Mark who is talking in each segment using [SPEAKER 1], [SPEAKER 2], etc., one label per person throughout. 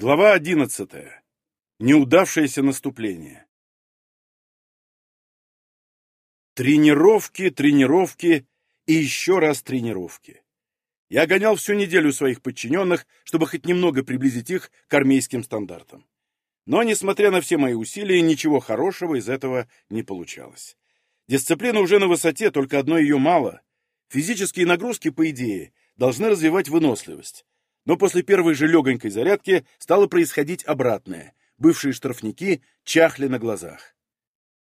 [SPEAKER 1] Глава одиннадцатая. Неудавшееся наступление. Тренировки, тренировки и еще раз тренировки. Я гонял всю неделю своих подчиненных, чтобы хоть немного приблизить их к армейским стандартам. Но, несмотря на все мои усилия, ничего хорошего из этого не получалось. Дисциплина уже на высоте, только одной ее мало. Физические нагрузки, по идее, должны развивать выносливость. Но после первой же легонькой зарядки стало происходить обратное. Бывшие штрафники чахли на глазах.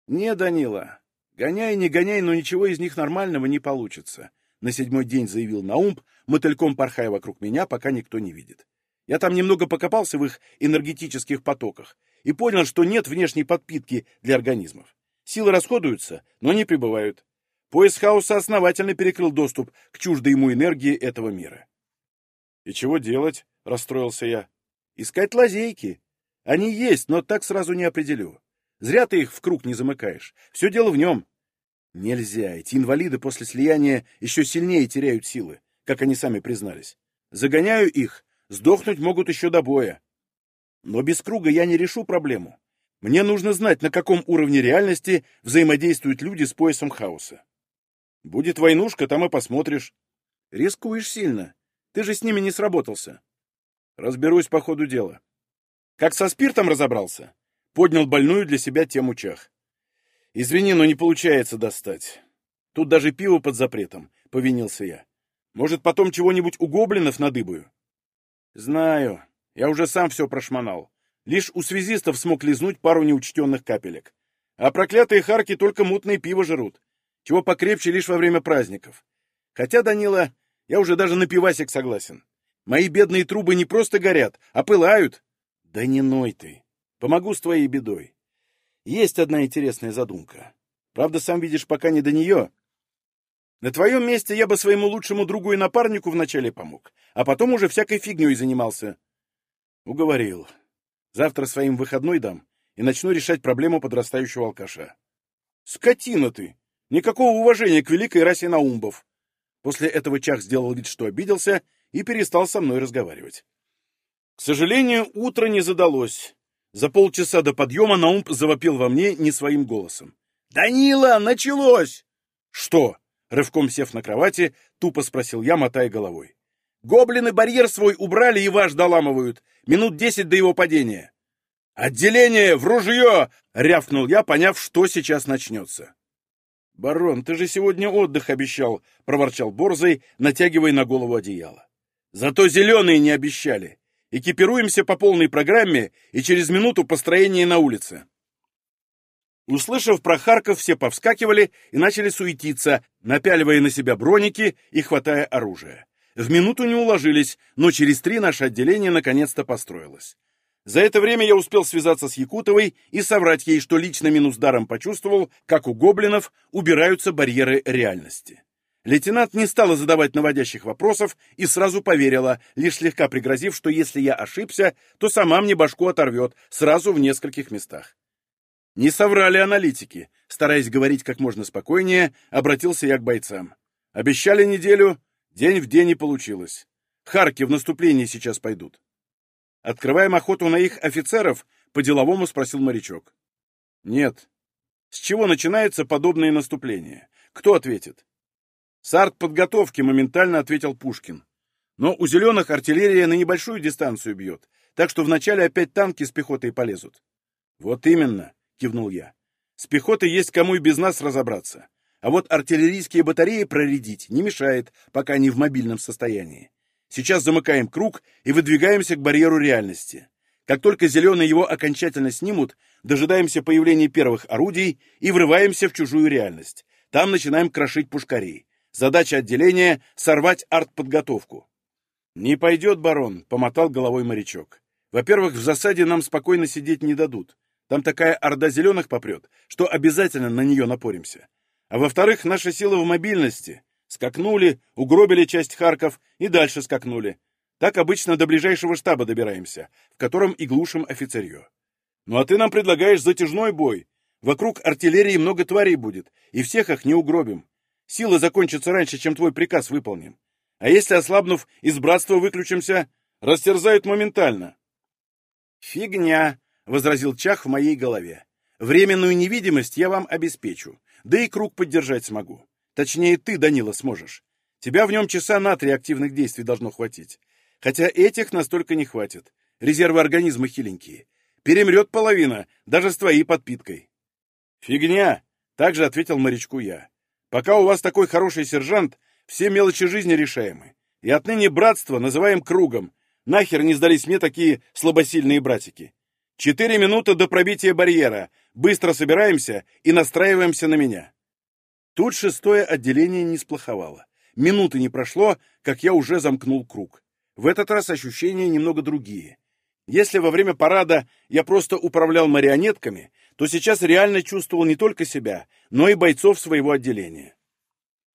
[SPEAKER 1] «Не, Данила, гоняй, не гоняй, но ничего из них нормального не получится», на седьмой день заявил Наумб, мотыльком порхая вокруг меня, пока никто не видит. Я там немного покопался в их энергетических потоках и понял, что нет внешней подпитки для организмов. Силы расходуются, но не прибывают. Пояс хаоса основательно перекрыл доступ к чуждой ему энергии этого мира. «И чего делать?» — расстроился я. «Искать лазейки. Они есть, но так сразу не определю. Зря ты их в круг не замыкаешь. Все дело в нем». «Нельзя. Эти инвалиды после слияния еще сильнее теряют силы, как они сами признались. Загоняю их, сдохнуть могут еще до боя. Но без круга я не решу проблему. Мне нужно знать, на каком уровне реальности взаимодействуют люди с поясом хаоса. Будет войнушка, там и посмотришь. Рискуешь сильно. Ты же с ними не сработался. Разберусь по ходу дела. Как со спиртом разобрался? Поднял больную для себя тему чах. Извини, но не получается достать. Тут даже пиво под запретом, повинился я. Может, потом чего-нибудь у гоблинов надыбаю? Знаю. Я уже сам все прошмонал. Лишь у связистов смог лизнуть пару неучтенных капелек. А проклятые харки только мутное пиво жрут. Чего покрепче лишь во время праздников. Хотя, Данила, я уже даже на пивасик согласен. Мои бедные трубы не просто горят, а пылают. Да не ной ты. Помогу с твоей бедой. Есть одна интересная задумка. Правда, сам видишь, пока не до нее. На твоем месте я бы своему лучшему другу и напарнику вначале помог, а потом уже всякой фигней занимался. Уговорил. Завтра своим выходной дам и начну решать проблему подрастающего алкаша. Скотина ты! Никакого уважения к великой расе наумбов. После этого Чах сделал вид, что обиделся, и перестал со мной разговаривать. К сожалению, утро не задалось. За полчаса до подъема Наумб завопил во мне не своим голосом. «Данила, началось!» «Что?» — рывком сев на кровати, тупо спросил я, мотая головой. «Гоблины барьер свой убрали и ваш доламывают. Минут десять до его падения». «Отделение! В ружье!» — рявкнул я, поняв, что сейчас начнется. «Барон, ты же сегодня отдых обещал», — проворчал Борзый, натягивая на голову одеяло. «Зато зеленые не обещали. Экипируемся по полной программе и через минуту построение на улице». Услышав про Харков, все повскакивали и начали суетиться, напяливая на себя броники и хватая оружие. В минуту не уложились, но через три наше отделение наконец-то построилось. За это время я успел связаться с Якутовой и соврать ей, что лично минус даром почувствовал, как у гоблинов убираются барьеры реальности. Лейтенант не стала задавать наводящих вопросов и сразу поверила, лишь слегка пригрозив, что если я ошибся, то сама мне башку оторвет сразу в нескольких местах. Не соврали аналитики. Стараясь говорить как можно спокойнее, обратился я к бойцам. Обещали неделю, день в день и получилось. Харки в наступлении сейчас пойдут. Открываем охоту на их офицеров? По-деловому спросил морячок. Нет. С чего начинается подобное наступление? Кто ответит? С артподготовки моментально ответил Пушкин. Но у зеленых артиллерия на небольшую дистанцию бьет, так что вначале опять танки с пехотой полезут. Вот именно, кивнул я. С пехотой есть кому и без нас разобраться. А вот артиллерийские батареи проредить не мешает, пока они в мобильном состоянии. Сейчас замыкаем круг и выдвигаемся к барьеру реальности. Как только зеленые его окончательно снимут, дожидаемся появления первых орудий и врываемся в чужую реальность. Там начинаем крошить пушкарей. Задача отделения — сорвать артподготовку. «Не пойдет, барон», — помотал головой морячок. «Во-первых, в засаде нам спокойно сидеть не дадут. Там такая орда зеленых попрет, что обязательно на нее напоримся. А во-вторых, наша сила в мобильности. Скакнули, угробили часть Харков и дальше скакнули. Так обычно до ближайшего штаба добираемся, в котором и глушим офицерье. Ну а ты нам предлагаешь затяжной бой. Вокруг артиллерии много тварей будет, и всех их не угробим. Силы закончатся раньше, чем твой приказ выполним. А если, ослабнув, из братства выключимся, растерзают моментально. «Фигня», — возразил Чах в моей голове. «Временную невидимость я вам обеспечу, да и круг поддержать смогу. Точнее, ты, Данила, сможешь. Тебя в нем часа на три активных действий должно хватить. Хотя этих настолько не хватит. Резервы организма хиленькие. Перемрет половина, даже с твоей подпиткой». «Фигня», — также ответил морячку я. «Пока у вас такой хороший сержант, все мелочи жизни решаемы. И отныне братство называем кругом. Нахер не сдались мне такие слабосильные братики. Четыре минуты до пробития барьера. Быстро собираемся и настраиваемся на меня. Тут шестое отделение не сплоховало. Минуты не прошло, как я уже замкнул круг. В этот раз ощущения немного другие. Если во время парада я просто управлял марионетками, то сейчас реально чувствовал не только себя, но и бойцов своего отделения.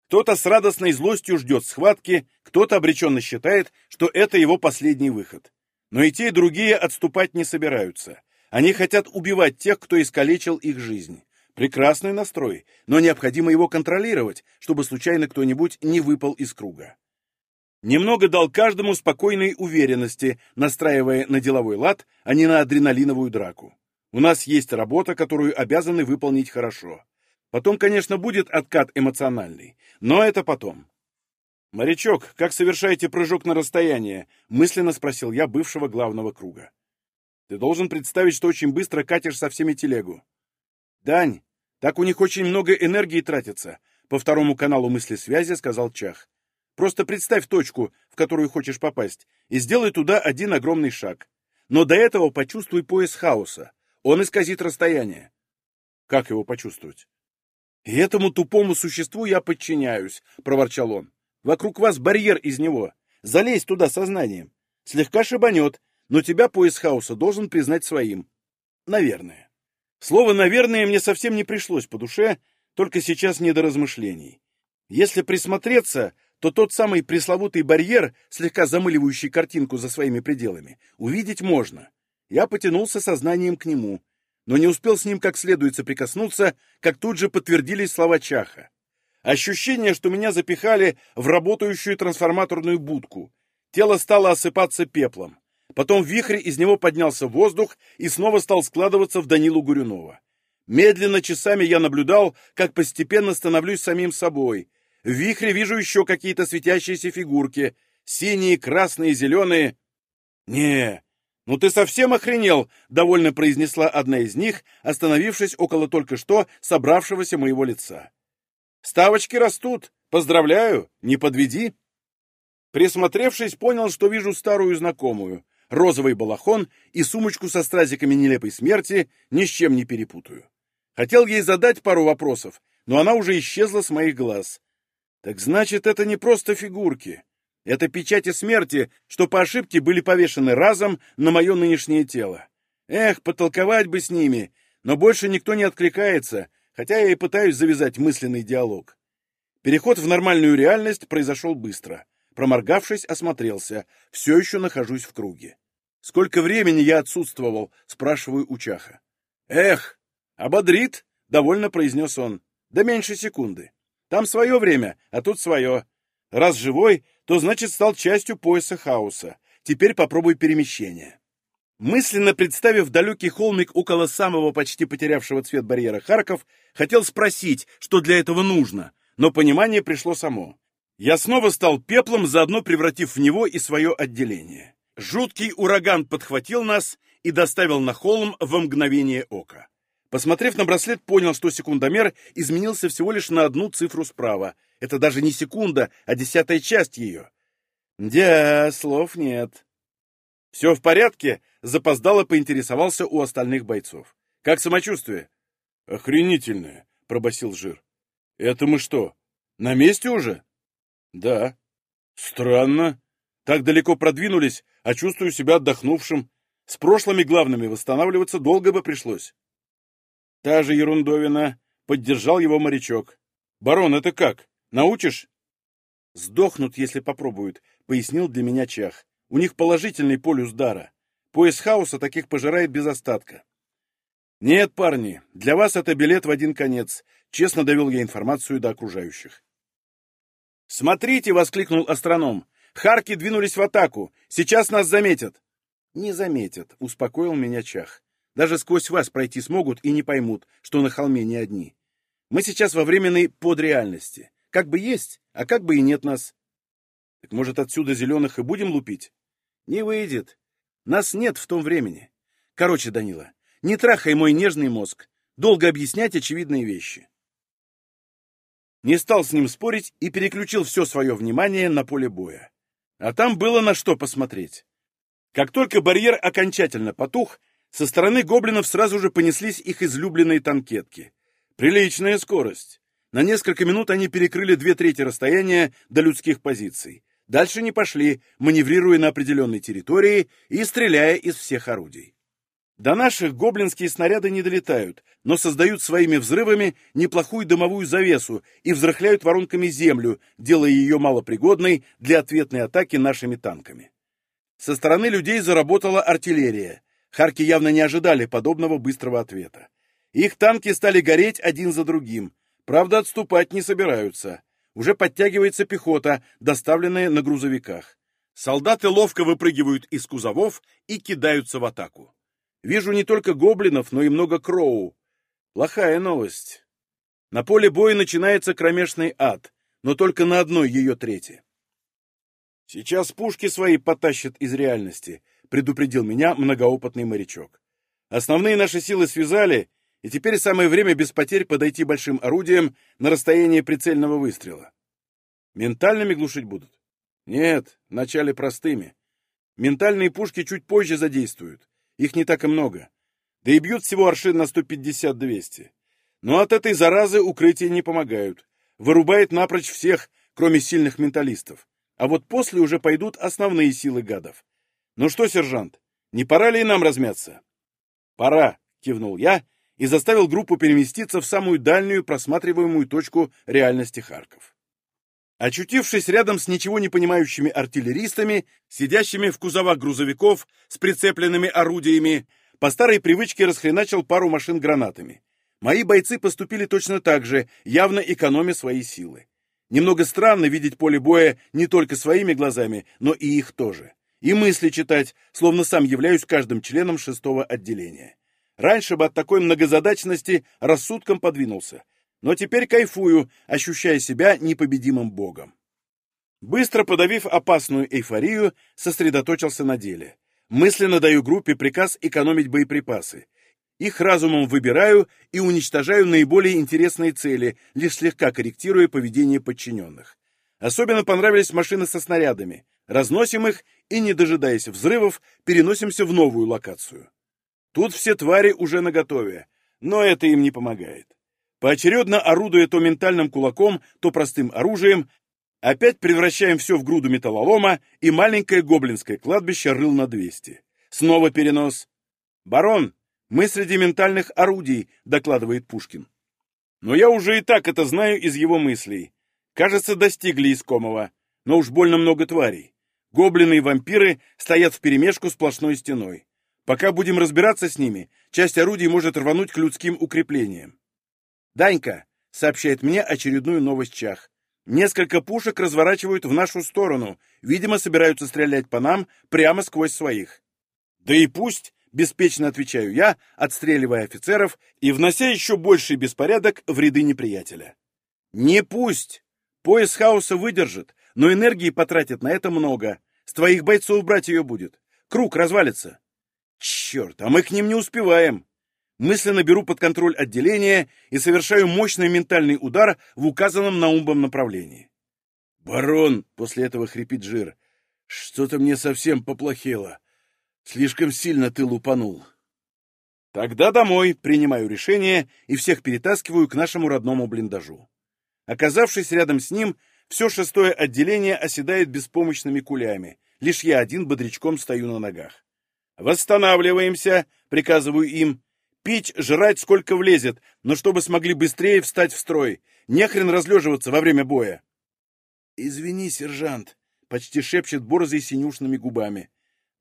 [SPEAKER 1] Кто-то с радостной злостью ждет схватки, кто-то обреченно считает, что это его последний выход. Но и те, и другие отступать не собираются. Они хотят убивать тех, кто искалечил их жизнь. Прекрасный настрой, но необходимо его контролировать, чтобы случайно кто-нибудь не выпал из круга. Немного дал каждому спокойной уверенности, настраивая на деловой лад, а не на адреналиновую драку. У нас есть работа, которую обязаны выполнить хорошо. Потом, конечно, будет откат эмоциональный, но это потом. «Морячок, как совершаете прыжок на расстояние?» — мысленно спросил я бывшего главного круга. «Ты должен представить, что очень быстро катишь со всеми телегу». «Дань, так у них очень много энергии тратится», — по второму каналу мысли связи сказал Чах. «Просто представь точку, в которую хочешь попасть, и сделай туда один огромный шаг. Но до этого почувствуй пояс хаоса. Он исказит расстояние». «Как его почувствовать?» «И этому тупому существу я подчиняюсь», — проворчал он. «Вокруг вас барьер из него. Залезь туда сознанием. Слегка шибанет, но тебя пояс хаоса должен признать своим. Наверное». Слово «наверное» мне совсем не пришлось по душе, только сейчас не до размышлений. Если присмотреться, то тот самый пресловутый барьер, слегка замыливающий картинку за своими пределами, увидеть можно. Я потянулся сознанием к нему но не успел с ним как следует соприкоснуться, как тут же подтвердились слова Чаха. Ощущение, что меня запихали в работающую трансформаторную будку. Тело стало осыпаться пеплом. Потом вихрь из него поднялся в воздух и снова стал складываться в Данилу Гурюнова. Медленно часами я наблюдал, как постепенно становлюсь самим собой. В вихре вижу еще какие-то светящиеся фигурки. Синие, красные, зеленые. Не, «Ну ты совсем охренел!» — довольно произнесла одна из них, остановившись около только что собравшегося моего лица. «Ставочки растут! Поздравляю! Не подведи!» Присмотревшись, понял, что вижу старую знакомую. Розовый балахон и сумочку со стразиками нелепой смерти ни с чем не перепутаю. Хотел ей задать пару вопросов, но она уже исчезла с моих глаз. Так значит, это не просто фигурки. Это печати смерти, что по ошибке были повешены разом на мое нынешнее тело. Эх, потолковать бы с ними, но больше никто не откликается, хотя я и пытаюсь завязать мысленный диалог. Переход в нормальную реальность произошел быстро. Проморгавшись, осмотрелся. Все еще нахожусь в круге. «Сколько времени я отсутствовал?» — спрашиваю у Чаха. «Эх, ободрит!» — довольно произнес он. «Да меньше секунды. Там свое время, а тут свое. Раз живой, то значит стал частью пояса хаоса. Теперь попробуй перемещение. Мысленно представив далекий холмик около самого почти потерявшего цвет барьера Харков, хотел спросить, что для этого нужно, но понимание пришло само. Я снова стал пеплом, заодно превратив в него и свое отделение. Жуткий ураган подхватил нас и доставил на холм во мгновение ока. Посмотрев на браслет, понял, что секундомер изменился всего лишь на одну цифру справа — это даже не секунда, а десятая часть ее. Да, слов нет. Все в порядке? Запоздало поинтересовался у остальных бойцов. Как самочувствие? Охренительное, пробасил Жир. Это мы что, на месте уже? Да. Странно. Так далеко продвинулись, а чувствую себя отдохнувшим. С прошлыми главными восстанавливаться долго бы пришлось. Та же ерундовина. Поддержал его морячок. Барон, это как? Научишь?» «Сдохнут, если попробуют», — пояснил для меня Чах. «У них положительный полюс дара. Пояс хаоса таких пожирает без остатка». «Нет, парни, для вас это билет в один конец», — честно довел я информацию до окружающих. «Смотрите!» — воскликнул астроном. «Харки двинулись в атаку. Сейчас нас заметят». Не заметят, успокоил меня Чах. Даже сквозь вас пройти смогут и не поймут, что на холме не одни. Мы сейчас во временной подреальности. Как бы есть, а как бы и нет нас. Так может, отсюда зеленых и будем лупить? Не выйдет. Нас нет в том времени. Короче, Данила, не трахай мой нежный мозг. Долго объяснять очевидные вещи. Не стал с ним спорить и переключил все свое внимание на поле боя. А там было на что посмотреть. Как только барьер окончательно потух, со стороны гоблинов сразу же понеслись их излюбленные танкетки. Приличная скорость. На несколько минут они перекрыли две трети расстояния до людских позиций. Дальше не пошли, маневрируя на определенной территории и стреляя из всех орудий. До наших гоблинские снаряды не долетают, но создают своими взрывами неплохую дымовую завесу и взрыхляют воронками землю, делая ее малопригодной для ответной атаки нашими танками. Со стороны людей заработала артиллерия. Харки явно не ожидали подобного быстрого ответа. Их танки стали гореть один за другим. Правда, отступать не собираются. Уже подтягивается пехота, доставленная на грузовиках. Солдаты ловко выпрыгивают из кузовов и кидаются в атаку. Вижу не только гоблинов, но и много кроу. Плохая новость. На поле боя начинается кромешный ад, но только на одной ее трети. Сейчас пушки свои потащат из реальности, предупредил меня многоопытный морячок. Основные наши силы связали, и теперь самое время без потерь подойти большим орудием на расстояние прицельного выстрела. Ментальными глушить будут? Нет, вначале простыми. Ментальные пушки чуть позже задействуют. Их не так и много. Да и бьют всего аршин на 150-200. Но от этой заразы укрытия не помогают. Вырубает напрочь всех, кроме сильных менталистов. А вот после уже пойдут основные силы гадов. Ну что, сержант, не пора ли и нам размяться? Пора, кивнул я и заставил группу переместиться в самую дальнюю просматриваемую точку реальности Харков. Очутившись рядом с ничего не понимающими артиллеристами, сидящими в кузовах грузовиков с прицепленными орудиями, по старой привычке расхреначил пару машин гранатами. Мои бойцы поступили точно так же, явно экономя свои силы. Немного странно видеть поле боя не только своими глазами, но и их тоже. И мысли читать, словно сам являюсь каждым членом шестого отделения. Раньше бы от такой многозадачности рассудком подвинулся, но теперь кайфую, ощущая себя непобедимым богом. Быстро подавив опасную эйфорию, сосредоточился на деле. Мысленно даю группе приказ экономить боеприпасы. Их разумом выбираю и уничтожаю наиболее интересные цели, лишь слегка корректируя поведение подчиненных. Особенно понравились машины со снарядами. Разносим их и, не дожидаясь взрывов, переносимся в новую локацию. Тут все твари уже наготове, но это им не помогает. Поочередно орудуя то ментальным кулаком, то простым оружием, опять превращаем все в груду металлолома и маленькое гоблинское кладбище рыл на 200. Снова перенос. «Барон, мы среди ментальных орудий», — докладывает Пушкин. Но я уже и так это знаю из его мыслей. Кажется, достигли искомого, но уж больно много тварей. Гоблины и вампиры стоят вперемешку сплошной стеной. Пока будем разбираться с ними, часть орудий может рвануть к людским укреплениям. «Данька», — сообщает мне очередную новость Чах, «несколько пушек разворачивают в нашу сторону, видимо, собираются стрелять по нам прямо сквозь своих». «Да и пусть», — беспечно отвечаю я, отстреливая офицеров и внося еще больший беспорядок в ряды неприятеля. «Не пусть! Пояс хаоса выдержит, но энергии потратит на это много. С твоих бойцов брать ее будет. Круг развалится». «Черт, а мы к ним не успеваем!» Мысленно беру под контроль отделение и совершаю мощный ментальный удар в указанном наумбом направлении. «Барон!» — после этого хрипит жир. «Что-то мне совсем поплохело. Слишком сильно ты лупанул». Тогда домой принимаю решение и всех перетаскиваю к нашему родному блиндажу. Оказавшись рядом с ним, все шестое отделение оседает беспомощными кулями. Лишь я один бодрячком стою на ногах. «Восстанавливаемся!» — приказываю им. Пить, жрать сколько влезет, но чтобы смогли быстрее встать в строй. Не хрен разлеживаться во время боя. «Извини, сержант», — почти шепчет борзой синюшными губами.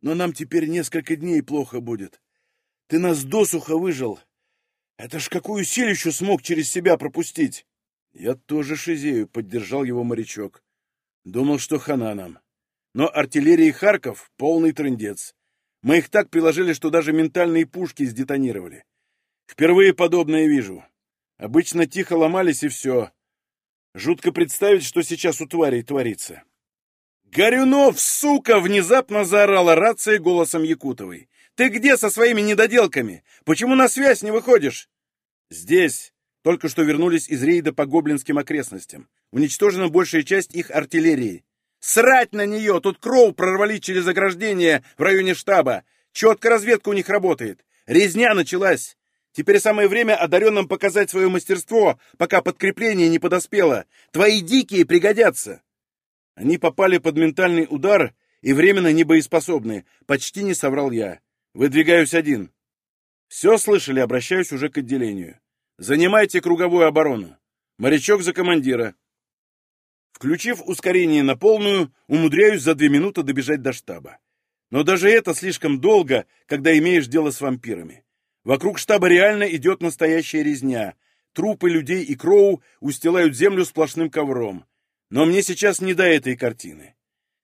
[SPEAKER 1] «Но нам теперь несколько дней плохо будет. Ты нас досуха выжил. Это ж какую силищу смог через себя пропустить!» «Я тоже шизею», — поддержал его морячок. Думал, что хана нам. Но артиллерии Харков — полный трындец. Мы их так приложили, что даже ментальные пушки сдетонировали. Впервые подобное вижу. Обычно тихо ломались и все. Жутко представить, что сейчас у тварей творится. «Горюнов, сука!» — внезапно заорала рация голосом Якутовой. «Ты где со своими недоделками? Почему на связь не выходишь?» «Здесь. Только что вернулись из рейда по гоблинским окрестностям. Уничтожена большая часть их артиллерии. Срать на нее! Тут Кроу прорвали через ограждение в районе штаба. Четко разведка у них работает. Резня началась. Теперь самое время одаренным показать свое мастерство, пока подкрепление не подоспело. Твои дикие пригодятся. Они попали под ментальный удар и временно небоеспособны. Почти не соврал я. Выдвигаюсь один. Все слышали, обращаюсь уже к отделению. Занимайте круговую оборону. Морячок за командира. Включив ускорение на полную, умудряюсь за две минуты добежать до штаба. Но даже это слишком долго, когда имеешь дело с вампирами. Вокруг штаба реально идет настоящая резня. Трупы людей и Кроу устилают землю сплошным ковром. Но мне сейчас не до этой картины.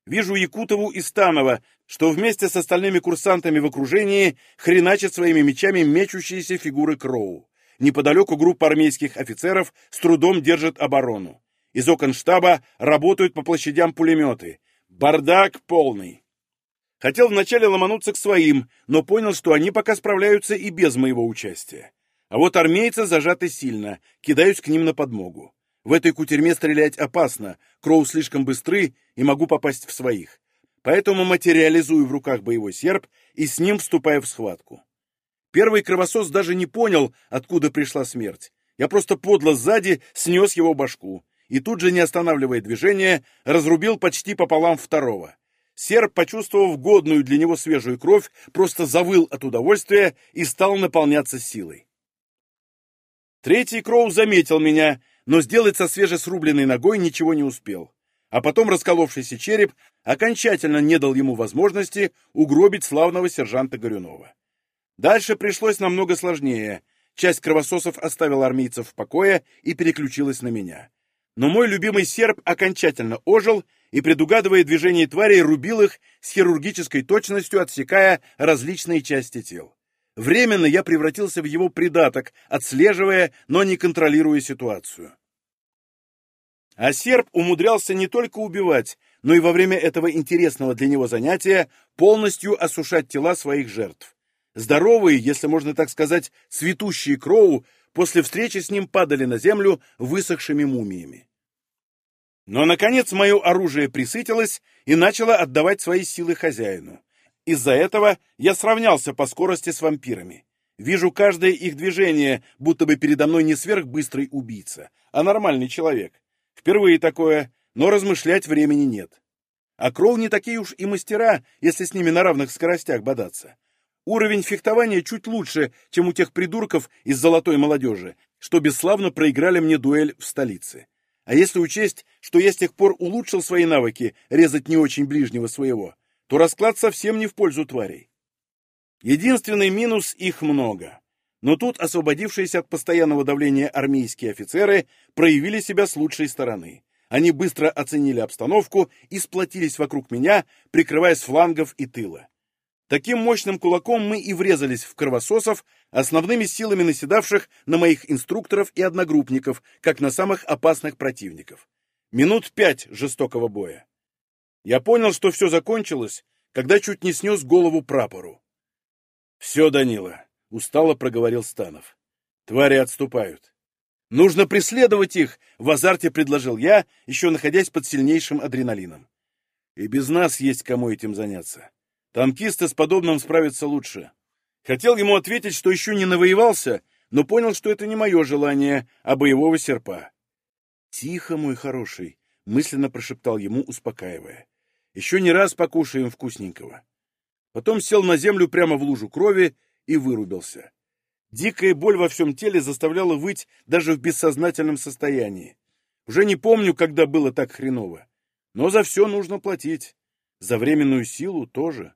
[SPEAKER 1] Вижу Якутову и Станова, что вместе с остальными курсантами в окружении хреначат своими мечами мечущиеся фигуры Кроу. Неподалеку группа армейских офицеров с трудом держит оборону. Из окон штаба работают по площадям пулеметы. Бардак полный. Хотел вначале ломануться к своим, но понял, что они пока справляются и без моего участия. А вот армейцы зажаты сильно, кидаюсь к ним на подмогу. В этой кутерьме стрелять опасно, Кроу слишком быстры и могу попасть в своих. Поэтому материализую в руках боевой серп и с ним вступаю в схватку. Первый кровосос даже не понял, откуда пришла смерть. Я просто подло сзади снес его башку и тут же, не останавливая движение, разрубил почти пополам второго. Серб, почувствовав годную для него свежую кровь, просто завыл от удовольствия и стал наполняться силой. Третий Кроу заметил меня, но сделать со свежесрубленной ногой ничего не успел. А потом расколовшийся череп окончательно не дал ему возможности угробить славного сержанта Горюнова. Дальше пришлось намного сложнее. Часть кровососов оставила армейцев в покое и переключилась на меня. Но мой любимый серб окончательно ожил и, предугадывая движение тварей, рубил их с хирургической точностью, отсекая различные части тел. Временно я превратился в его придаток, отслеживая, но не контролируя ситуацию. А серб умудрялся не только убивать, но и во время этого интересного для него занятия полностью осушать тела своих жертв. Здоровые, если можно так сказать, цветущие кроу после встречи с ним падали на землю высохшими мумиями. Но, наконец, мое оружие присытилось и начало отдавать свои силы хозяину. Из-за этого я сравнялся по скорости с вампирами. Вижу каждое их движение, будто бы передо мной не сверхбыстрый убийца, а нормальный человек. Впервые такое, но размышлять времени нет. А Кроу не такие уж и мастера, если с ними на равных скоростях бодаться. Уровень фехтования чуть лучше, чем у тех придурков из золотой молодежи, что бесславно проиграли мне дуэль в столице. А если учесть, что я с тех пор улучшил свои навыки резать не очень ближнего своего, то расклад совсем не в пользу тварей. Единственный минус – их много. Но тут освободившиеся от постоянного давления армейские офицеры проявили себя с лучшей стороны. Они быстро оценили обстановку и сплотились вокруг меня, прикрывая флангов и тыла. Таким мощным кулаком мы и врезались в кровососов, основными силами наседавших на моих инструкторов и одногруппников, как на самых опасных противников. Минут пять жестокого боя. Я понял, что все закончилось, когда чуть не снес голову прапору. «Все, Данила», — устало проговорил Станов. «Твари отступают. Нужно преследовать их», — в азарте предложил я, еще находясь под сильнейшим адреналином. «И без нас есть кому этим заняться. Танкисты с подобным справятся лучше. Хотел ему ответить, что еще не навоевался, но понял, что это не мое желание, а боевого серпа. «Тихо, мой хороший», — мысленно прошептал ему, успокаивая. «Еще не раз покушаем вкусненького». Потом сел на землю прямо в лужу крови и вырубился. Дикая боль во всем теле заставляла выть даже в бессознательном состоянии. Уже не помню, когда было так хреново. Но за все нужно платить. За временную силу тоже.